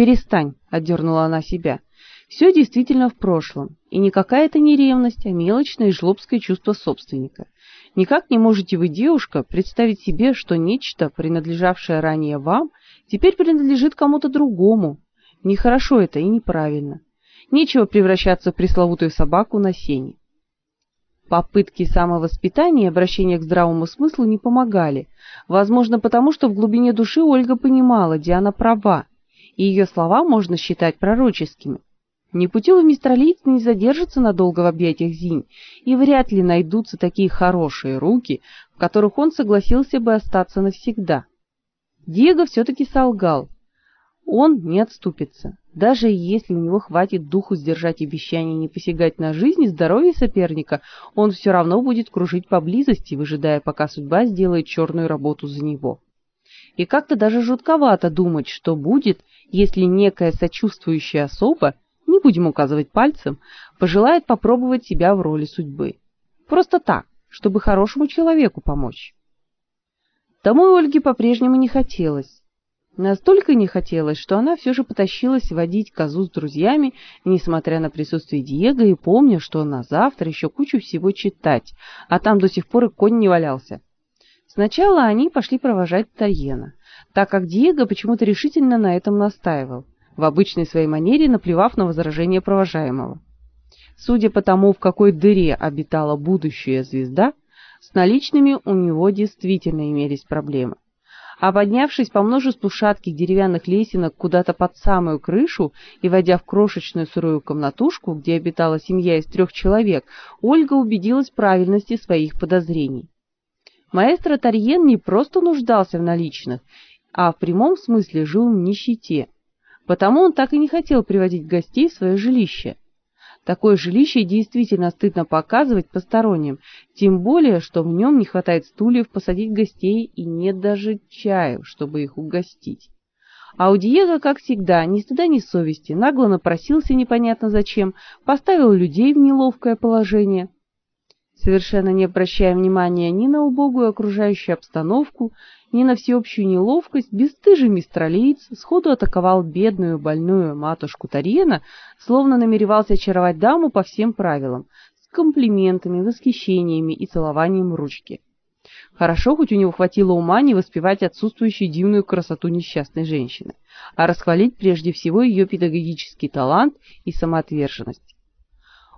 Перестань, отдернула она себя. Все действительно в прошлом, и никакая это не ревность, а мелочное и жлобское чувство собственника. Никак не можете вы, девушка, представить себе, что нечто, принадлежавшее ранее вам, теперь принадлежит кому-то другому. Нехорошо это и неправильно. Нечего превращаться в пресловутую собаку на сене. Попытки самовоспитания и обращения к здравому смыслу не помогали. Возможно, потому что в глубине души Ольга понимала, Диана права, и ее слова можно считать пророческими. Непутевый мистралиец не задержится надолго в объятиях Зинь, и вряд ли найдутся такие хорошие руки, в которых он согласился бы остаться навсегда. Диего все-таки солгал. Он не отступится. Даже если у него хватит духу сдержать обещание не посягать на жизнь и здоровье соперника, он все равно будет кружить поблизости, выжидая, пока судьба сделает черную работу за него. И как-то даже жутковато думать, что будет, если некая сочувствующая особа не будем указывать пальцем, пожелает попробовать себя в роли судьбы. Просто так, чтобы хорошему человеку помочь. Домой Ольге по-прежнему не хотелось. Настолько не хотелось, что она все же потащилась водить козу с друзьями, несмотря на присутствие Диего и помня, что на завтра еще кучу всего читать, а там до сих пор и конь не валялся. Сначала они пошли провожать Тарьена, так как Диего почему-то решительно на этом настаивал в обычной своей манере наплевав на возражение провожаемого. Судя по тому, в какой дыре обитала будущая звезда, с наличными у него действительно имелись проблемы. А поднявшись по множеству шатких деревянных лесенок куда-то под самую крышу и войдя в крошечную сырую комнатушку, где обитала семья из трех человек, Ольга убедилась в правильности своих подозрений. Маэстро Тарьен не просто нуждался в наличных, а в прямом смысле жил в нищете. Потому он так и не хотел приводить гостей в свое жилище. Такое жилище действительно стыдно показывать посторонним, тем более, что в нем не хватает стульев посадить гостей и нет даже чаю, чтобы их угостить. А у Диего, как всегда, ни стыда, ни совести, нагло напросился непонятно зачем, поставил людей в неловкое положение. Совершенно не обращая внимания ни на убогую окружающую обстановку, ни на всеобщую неловкость, бесстыжий мистралиец сходу атаковал бедную больную матушку Тарьена, словно намеревался очаровать даму по всем правилам, с комплиментами, восхищениями и целованием ручки. Хорошо, хоть у него хватило ума не воспевать отсутствующую дивную красоту несчастной женщины, а расхвалить прежде всего ее педагогический талант и самоотверженность.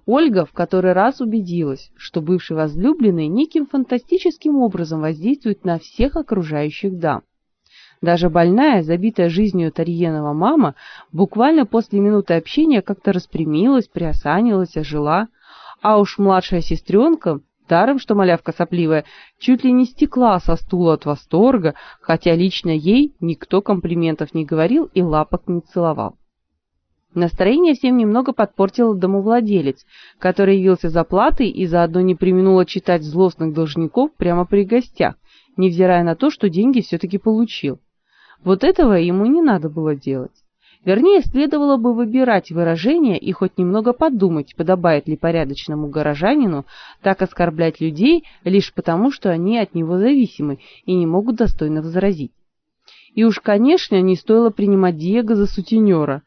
Ольга в который раз убедилась, что бывший возлюбленный неким фантастическим образом воздействует на всех окружающих дам. Даже больная, забитая жизнью Тарьенова мама, буквально после минуты общения как-то распрямилась, приосанилась, ожила, а уж младшая сестренка, даром что малявка сопливая, чуть ли не стекла со стула от восторга, хотя лично ей никто комплиментов не говорил и лапок не целовал. Настроение всем немного подпортил домовладелец, который явился за платой и заодно не преминул читать злостных должников прямо при гостях, невзирая на то, что деньги все-таки получил. Вот этого ему не надо было делать. Вернее, следовало бы выбирать выражения и хоть немного подумать, подобает ли порядочному горожанину так оскорблять людей лишь потому, что они от него зависимы и не могут достойно возразить. И уж, конечно, не стоило принимать Диего за сутенера,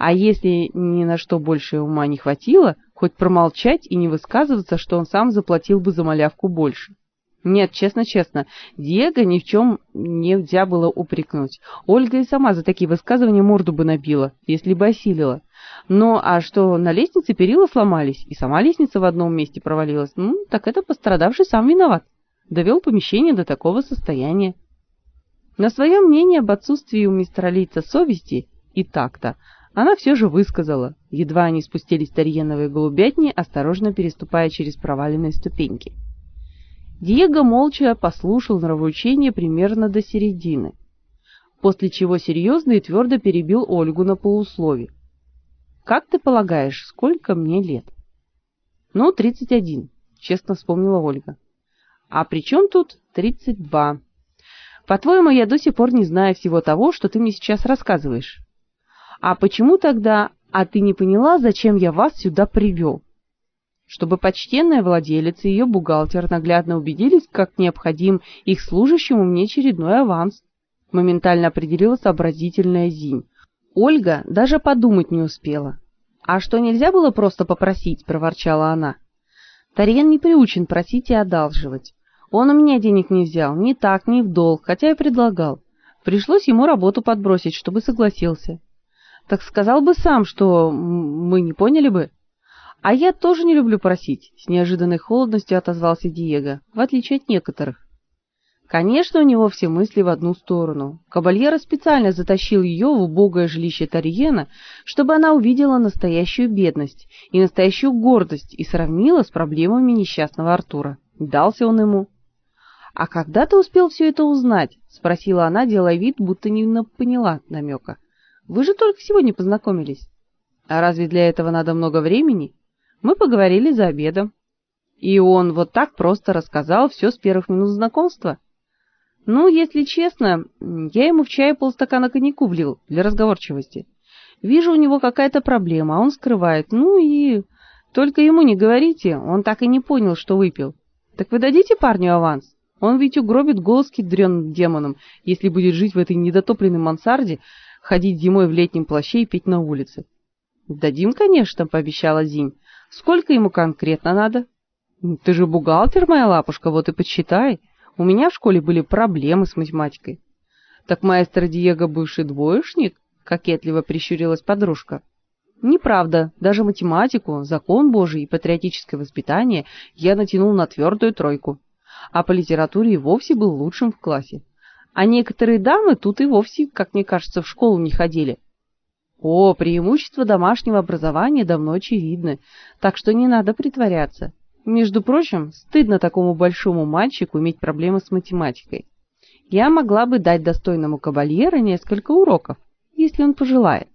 а если ни на что больше ума не хватило, хоть промолчать и не высказываться, что он сам заплатил бы за малявку больше. Нет, честно-честно, Диего ни в чем нельзя было упрекнуть. Ольга и сама за такие высказывания морду бы набила, если бы осилила. Но а что на лестнице перила сломались, и сама лестница в одном месте провалилась, ну, так это пострадавший сам виноват. Довел помещение до такого состояния. На свое мнение об отсутствии у мистера Лица совести и так-то она все же высказала, едва они спустились в Тарьеновой голубятни, осторожно переступая через проваленные ступеньки. Диего молча послушал нравоучение примерно до середины, после чего серьезно и твердо перебил Ольгу на полуслове. «Как ты полагаешь, сколько мне лет?» «Ну, тридцать один», — честно вспомнила Ольга. «А при чем тут тридцать два?» «По-твоему, я до сих пор не знаю всего того, что ты мне сейчас рассказываешь?» А почему тогда, а ты не поняла, зачем я вас сюда привел? Чтобы почтенная владелица и ее бухгалтер наглядно убедились, как необходим их служащему мне очередной аванс. Моментально определила сообразительная Зинь. Ольга даже подумать не успела. «А что, нельзя было просто попросить?» – проворчала она. Тарьен не приучен просить и одалживать. Он у меня денег не взял, ни так, ни в долг, хотя и предлагал. Пришлось ему работу подбросить, чтобы согласился. Так сказал бы сам, что мы не поняли бы. А я тоже не люблю просить, с неожиданной холодностью отозвался Диего, в отличие от некоторых. Конечно, у него все мысли в одну сторону. Кабальера специально затащил ее в убогое жилище Тариена, чтобы она увидела настоящую бедность и настоящую гордость и сравнила с проблемами несчастного Артура. Дался он ему. «А когда ты успел все это узнать?» — спросила она, делая вид, будто не поняла намека. «Вы же только сегодня познакомились». «А разве для этого надо много времени?» «Мы поговорили за обедом». «И он вот так просто рассказал все с первых минут знакомства?» Ну, если честно, я ему в чай полстакана коньяку влил для разговорчивости. Вижу, у него какая-то проблема, а он скрывает. Ну и только ему не говорите, он так и не понял, что выпил. Так вы дадите парню аванс? Он ведь угробит голос дрёным демоном, если будет жить в этой недотопленной мансарде, ходить зимой в летнем плаще и петь на улице. Дадим, конечно, пообещала Зинь. Сколько ему конкретно надо? Ты же бухгалтер, моя лапушка, вот и подсчитай. У меня в школе были проблемы с математикой. Так маэстро Диего бывший двоечник? Кокетливо прищурилась подружка. Неправда, даже математику, закон Божий и патриотическое воспитание я натянул на твердую тройку. А по литературе и вовсе был лучшим в классе. А некоторые дамы тут и вовсе, как мне кажется, в школу не ходили. О, преимущество домашнего образования давно очевидно, так что не надо притворяться. Между прочим, стыдно такому большому мальчику иметь проблемы с математикой. Я могла бы дать достойному кабальеру несколько уроков, если он пожелает.